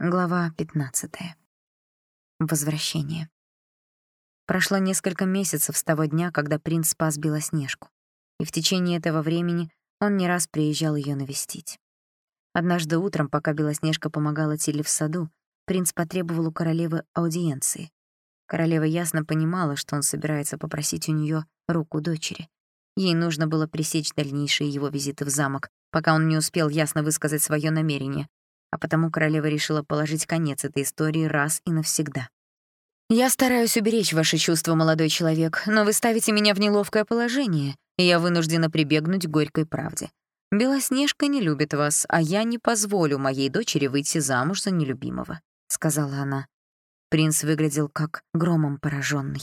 Глава 15. Возвращение. Прошло несколько месяцев с того дня, когда принц спас Белоснежку, и в течение этого времени он не раз приезжал ее навестить. Однажды утром, пока Белоснежка помогала Тиле в саду, принц потребовал у королевы аудиенции. Королева ясно понимала, что он собирается попросить у нее руку дочери. Ей нужно было пресечь дальнейшие его визиты в замок, пока он не успел ясно высказать свое намерение, а потому королева решила положить конец этой истории раз и навсегда. «Я стараюсь уберечь ваши чувства, молодой человек, но вы ставите меня в неловкое положение, и я вынуждена прибегнуть к горькой правде. Белоснежка не любит вас, а я не позволю моей дочери выйти замуж за нелюбимого», — сказала она. Принц выглядел как громом пораженный.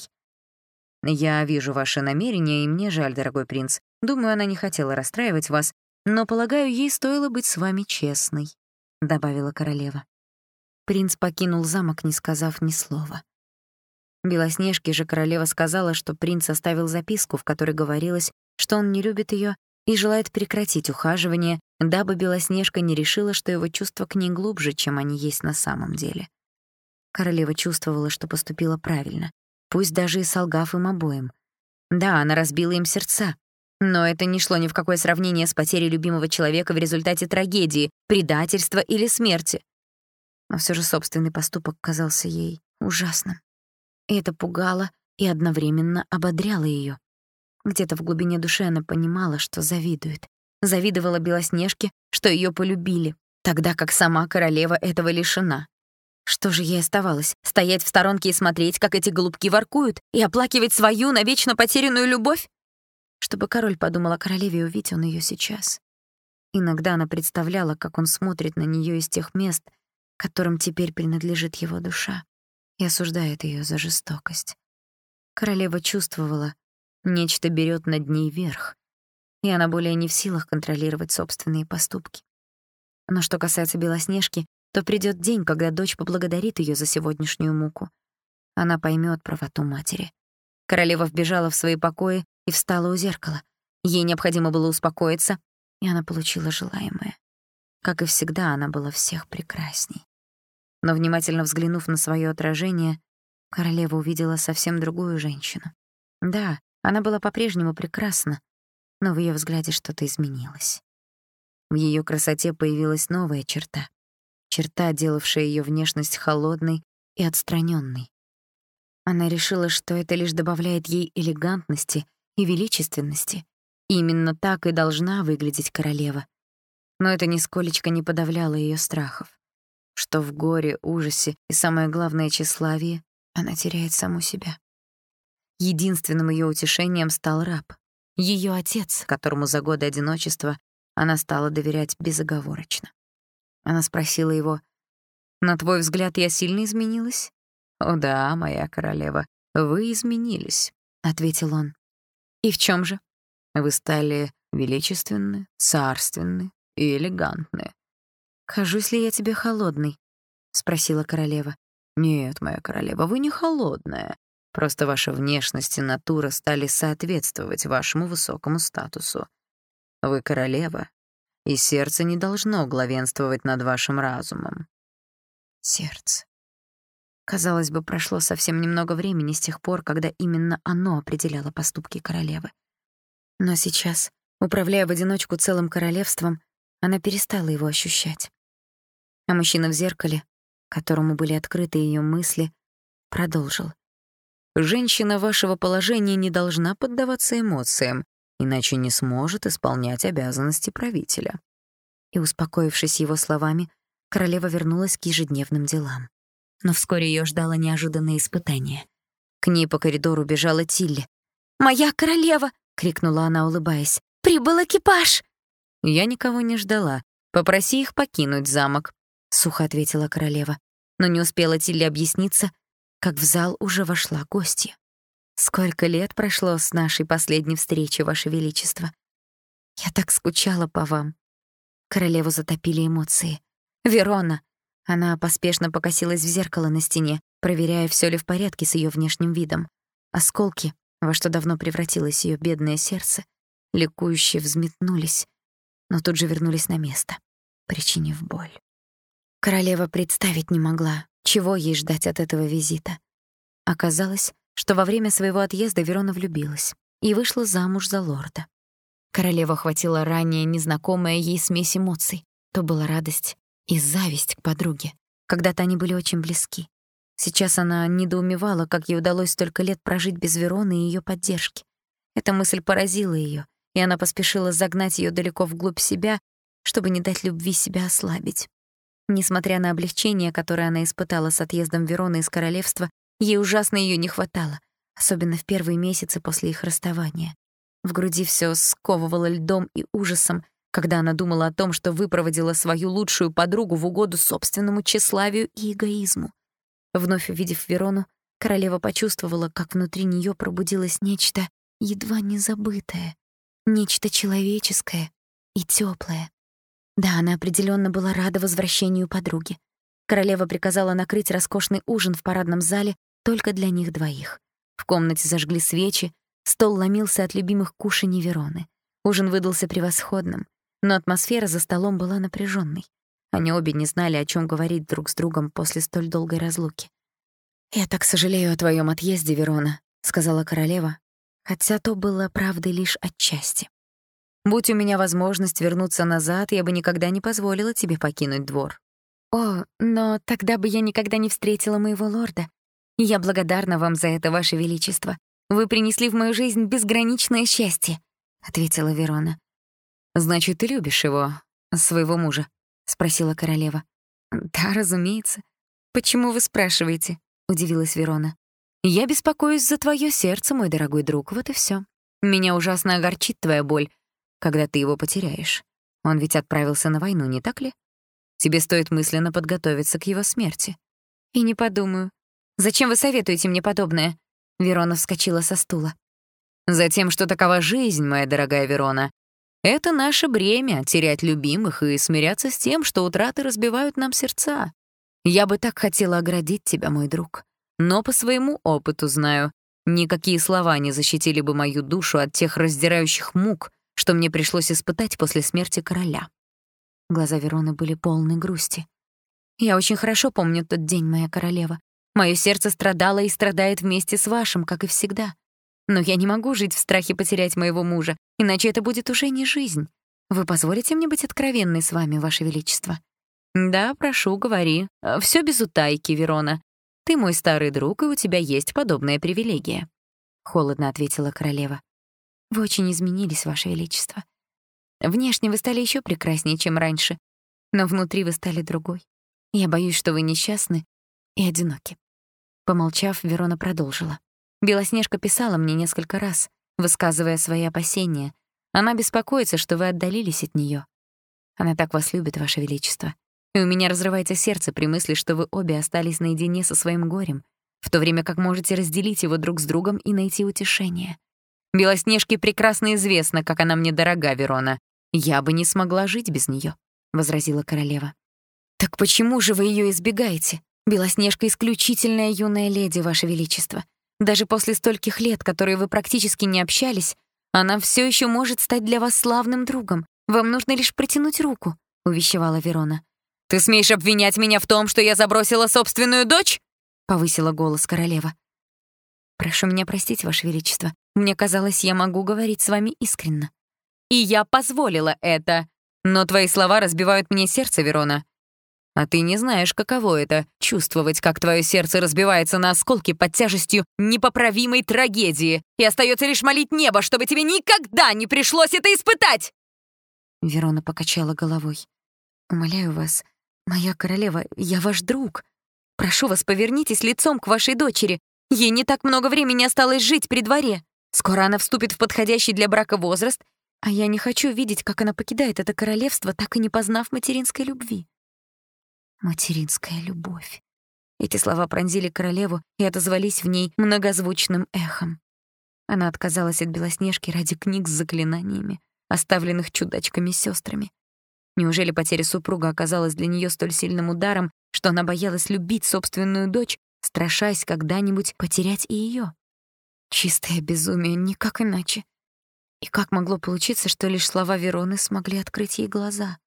«Я вижу ваши намерения, и мне жаль, дорогой принц. Думаю, она не хотела расстраивать вас, но, полагаю, ей стоило быть с вами честной», — добавила королева. Принц покинул замок, не сказав ни слова. Белоснежке же королева сказала, что принц оставил записку, в которой говорилось, что он не любит ее и желает прекратить ухаживание, дабы Белоснежка не решила, что его чувства к ней глубже, чем они есть на самом деле. Королева чувствовала, что поступила правильно, пусть даже и солгав им обоим. Да, она разбила им сердца, но это не шло ни в какое сравнение с потерей любимого человека в результате трагедии, предательства или смерти. Но все же собственный поступок казался ей ужасным. И это пугало и одновременно ободряло ее. Где-то в глубине души она понимала, что завидует. Завидовала Белоснежке, что ее полюбили, тогда как сама королева этого лишена. Что же ей оставалось? Стоять в сторонке и смотреть, как эти голубки воркуют, и оплакивать свою навечно потерянную любовь? Чтобы король подумал о королеве и увидел ее сейчас. Иногда она представляла, как он смотрит на нее из тех мест, которым теперь принадлежит его душа, и осуждает ее за жестокость. Королева чувствовала, нечто берет над ней верх, и она более не в силах контролировать собственные поступки. Но что касается Белоснежки, то придет день, когда дочь поблагодарит ее за сегодняшнюю муку. Она поймет правоту матери. Королева вбежала в свои покои и встала у зеркала. Ей необходимо было успокоиться, и она получила желаемое. Как и всегда, она была всех прекрасней. Но внимательно взглянув на свое отражение, королева увидела совсем другую женщину. Да, она была по-прежнему прекрасна, но в ее взгляде что-то изменилось. В ее красоте появилась новая черта. Черта, делавшая ее внешность холодной и отстраненной. Она решила, что это лишь добавляет ей элегантности и величественности. Именно так и должна выглядеть королева. Но это нисколечко не подавляло ее страхов. Что в горе, ужасе и, самое главное, тщеславии она теряет саму себя. Единственным ее утешением стал раб. Ее отец, которому за годы одиночества она стала доверять безоговорочно. Она спросила его, «На твой взгляд, я сильно изменилась?» «О да, моя королева, вы изменились», — ответил он. И в чем же? Вы стали величественны, царственны и элегантны. «Кажусь ли я тебе холодной?» — спросила королева. «Нет, моя королева, вы не холодная. Просто ваша внешность и натура стали соответствовать вашему высокому статусу. Вы королева, и сердце не должно главенствовать над вашим разумом». Сердце. Казалось бы, прошло совсем немного времени с тех пор, когда именно оно определяло поступки королевы. Но сейчас, управляя в одиночку целым королевством, она перестала его ощущать. А мужчина в зеркале, которому были открыты ее мысли, продолжил. «Женщина вашего положения не должна поддаваться эмоциям, иначе не сможет исполнять обязанности правителя». И, успокоившись его словами, королева вернулась к ежедневным делам но вскоре ее ждало неожиданное испытание. К ней по коридору бежала Тилли. «Моя королева!» — крикнула она, улыбаясь. «Прибыл экипаж!» «Я никого не ждала. Попроси их покинуть замок», — сухо ответила королева. Но не успела Тилли объясниться, как в зал уже вошла гостья. «Сколько лет прошло с нашей последней встречи, Ваше Величество? Я так скучала по вам». Королеву затопили эмоции. «Верона, она поспешно покосилась в зеркало на стене, проверяя, все ли в порядке с ее внешним видом. Осколки, во что давно превратилось ее бедное сердце, ликующе взметнулись, но тут же вернулись на место, причинив боль. Королева представить не могла, чего ей ждать от этого визита. Оказалось, что во время своего отъезда Верона влюбилась и вышла замуж за лорда. Королеву охватила ранее незнакомая ей смесь эмоций. То была радость и зависть к подруге. Когда-то они были очень близки. Сейчас она недоумевала, как ей удалось столько лет прожить без Вероны и ее поддержки. Эта мысль поразила ее, и она поспешила загнать ее далеко вглубь себя, чтобы не дать любви себя ослабить. Несмотря на облегчение, которое она испытала с отъездом Вероны из королевства, ей ужасно ее не хватало, особенно в первые месяцы после их расставания. В груди все сковывало льдом и ужасом, когда она думала о том, что выпроводила свою лучшую подругу в угоду собственному тщеславию и эгоизму. Вновь увидев Верону, королева почувствовала, как внутри нее пробудилось нечто едва не забытое, нечто человеческое и теплое. Да, она определенно была рада возвращению подруги. Королева приказала накрыть роскошный ужин в парадном зале только для них двоих. В комнате зажгли свечи, стол ломился от любимых кушаний Вероны. Ужин выдался превосходным, но атмосфера за столом была напряженной. Они обе не знали, о чем говорить друг с другом после столь долгой разлуки. «Я так сожалею о твоем отъезде, Верона», — сказала королева, хотя то было правдой лишь отчасти. «Будь у меня возможность вернуться назад, я бы никогда не позволила тебе покинуть двор». «О, но тогда бы я никогда не встретила моего лорда. Я благодарна вам за это, ваше величество. Вы принесли в мою жизнь безграничное счастье», — ответила Верона. «Значит, ты любишь его, своего мужа?» — спросила королева. «Да, разумеется. Почему вы спрашиваете?» — удивилась Верона. «Я беспокоюсь за твое сердце, мой дорогой друг, вот и все. Меня ужасно огорчит твоя боль, когда ты его потеряешь. Он ведь отправился на войну, не так ли? Тебе стоит мысленно подготовиться к его смерти». «И не подумаю. Зачем вы советуете мне подобное?» Верона вскочила со стула. «Затем, что такова жизнь, моя дорогая Верона, это наше бремя — терять любимых и смиряться с тем, что утраты разбивают нам сердца. Я бы так хотела оградить тебя, мой друг. Но по своему опыту знаю, никакие слова не защитили бы мою душу от тех раздирающих мук, что мне пришлось испытать после смерти короля. Глаза Вероны были полны грусти. «Я очень хорошо помню тот день, моя королева. Моё сердце страдало и страдает вместе с вашим, как и всегда. Но я не могу жить в страхе потерять моего мужа, иначе это будет уже не жизнь. Вы позволите мне быть откровенной с вами, Ваше Величество?» «Да, прошу, говори. Все без утайки, Верона. Ты мой старый друг, и у тебя есть подобная привилегия», — холодно ответила королева. «Вы очень изменились, Ваше Величество. Внешне вы стали еще прекраснее, чем раньше, но внутри вы стали другой. Я боюсь, что вы несчастны и одиноки». Помолчав, Верона продолжила. Белоснежка писала мне несколько раз, высказывая свои опасения. Она беспокоится, что вы отдалились от неё. Она так вас любит, Ваше Величество. И у меня разрывается сердце при мысли, что вы обе остались наедине со своим горем, в то время как можете разделить его друг с другом и найти утешение. Белоснежке прекрасно известно, как она мне дорога, Верона. Я бы не смогла жить без неё, возразила королева. «Так почему же вы её избегаете? Белоснежка — исключительная юная леди, Ваше Величество. Даже после стольких лет, которые вы практически не общались, она все еще может стать для вас славным другом. Вам нужно лишь протянуть руку», — увещевала Верона. «Ты смеешь обвинять меня в том, что я забросила собственную дочь?» — повысила голос королева. «Прошу меня простить, Ваше Величество. Мне казалось, я могу говорить с вами искренне». «И я позволила это. Но твои слова разбивают мне сердце, Верона. А ты не знаешь, каково это — чувствовать, как твое сердце разбивается на осколки под тяжестью непоправимой трагедии, и остается лишь молить небо, чтобы тебе никогда не пришлось это испытать!» Верона покачала головой. «Умоляю вас, моя королева, я ваш друг. Прошу вас, повернитесь лицом к вашей дочери. Ей не так много времени осталось жить при дворе. Скоро она вступит в подходящий для брака возраст, а я не хочу видеть, как она покидает это королевство, так и не познав материнской любви». Материнская любовь. Эти слова пронзили королеву и отозвались в ней многозвучным эхом. Она отказалась от Белоснежки ради книг с заклинаниями, оставленных чудачками сестрами. Неужели потеря супруга оказалась для нее столь сильным ударом, что она боялась любить собственную дочь, страшась когда-нибудь потерять и ее? Чистое безумие, никак иначе. И как могло получиться, что лишь слова Вероны смогли открыть ей глаза?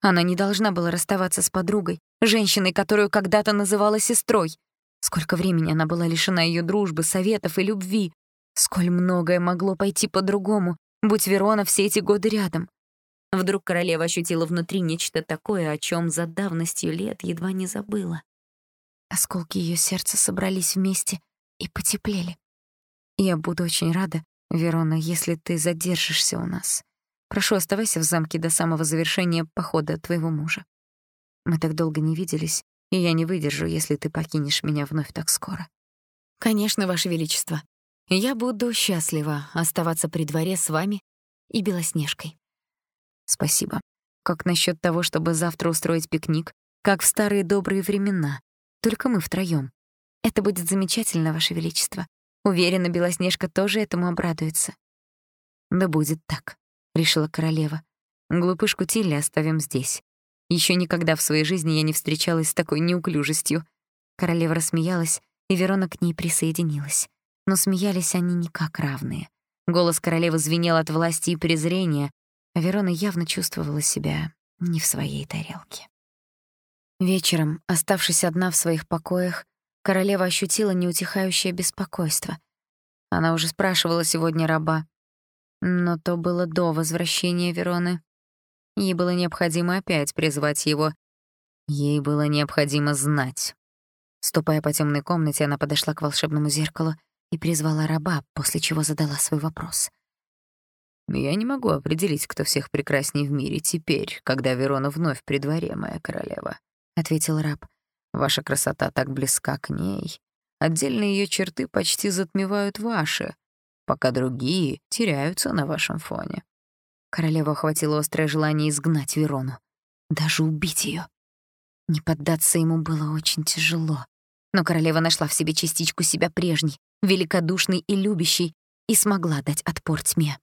Она не должна была расставаться с подругой, женщиной, которую когда-то называла сестрой. Сколько времени она была лишена ее дружбы, советов и любви. Сколь многое могло пойти по-другому, будь Верона все эти годы рядом. Вдруг королева ощутила внутри нечто такое, о чем за давностью лет едва не забыла. Осколки ее сердца собрались вместе и потеплели. «Я буду очень рада, Верона, если ты задержишься у нас. Прошу, оставайся в замке до самого завершения похода твоего мужа. Мы так долго не виделись, и я не выдержу, если ты покинешь меня вновь так скоро». «Конечно, Ваше Величество. Я буду счастлива оставаться при дворе с вами и Белоснежкой». Спасибо. Как насчет того, чтобы завтра устроить пикник, как в старые добрые времена, только мы втроём? Это будет замечательно, Ваше Величество. Уверена, Белоснежка тоже этому обрадуется. Да будет так, решила королева. Глупышку Тилли оставим здесь. Еще никогда в своей жизни я не встречалась с такой неуклюжестью. Королева рассмеялась, и Верона к ней присоединилась. Но смеялись они не как равные. Голос королевы звенел от власти и презрения, а Верона явно чувствовала себя не в своей тарелке. Вечером, оставшись одна в своих покоях, королева ощутила неутихающее беспокойство. Она уже спрашивала сегодня раба, но то было до возвращения Вероны. Ей было необходимо опять призвать его. Ей было необходимо знать. Ступая по темной комнате, она подошла к волшебному зеркалу и призвала раба, после чего задала свой вопрос — я не могу определить, кто всех прекрасней в мире теперь, когда Верона вновь при дворе, моя королева, ответил раб. Ваша красота так близка к ней. Отдельные ее черты почти затмевают ваши, пока другие теряются на вашем фоне. Королева охватила острое желание изгнать Верону, даже убить ее. Не поддаться ему было очень тяжело. Но королева нашла в себе частичку себя прежней, великодушной и любящей, и смогла дать отпор тьме.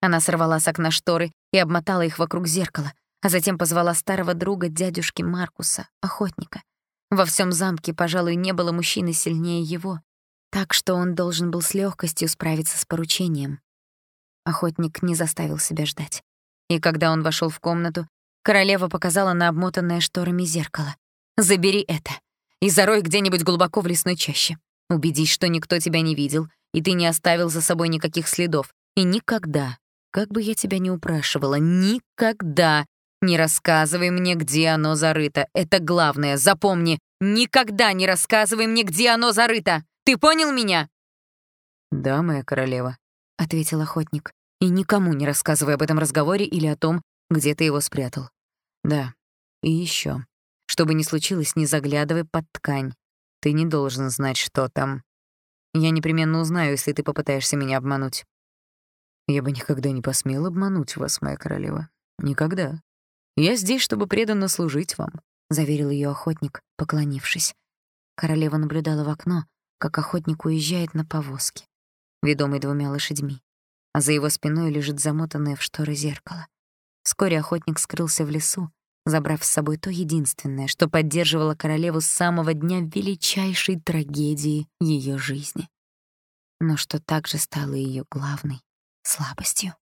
Она сорвала с окна шторы и обмотала их вокруг зеркала, а затем позвала старого друга дядюшки Маркуса, охотника. Во всем замке, пожалуй, не было мужчины сильнее его, так что он должен был с легкостью справиться с поручением. Охотник не заставил себя ждать. И когда он вошел в комнату, королева показала на обмотанное шторами зеркало. «Забери это и зарой где-нибудь глубоко в лесной чаще. Убедись, что никто тебя не видел, и ты не оставил за собой никаких следов. И никогда, как бы я тебя ни упрашивала, никогда не рассказывай мне, где оно зарыто. Это главное, запомни. Никогда не рассказывай мне, где оно зарыто. Ты понял меня? Да, моя королева, ответил охотник. И никому не рассказывай об этом разговоре или о том, где ты его спрятал. Да. И еще, Что бы ни случилось, не заглядывай под ткань. Ты не должен знать, что там. Я непременно узнаю, если ты попытаешься меня обмануть. Я бы никогда не посмел обмануть вас, моя королева. Никогда. Я здесь, чтобы преданно служить вам, заверил ее охотник, поклонившись. Королева наблюдала в окно, как охотник уезжает на повозке, ведомый двумя лошадьми, а за его спиной лежит замотанное в шторы зеркало. Вскоре охотник скрылся в лесу, забрав с собой то единственное, что поддерживало королеву с самого дня величайшей трагедии ее жизни. Но что также стало ее главной слабостью.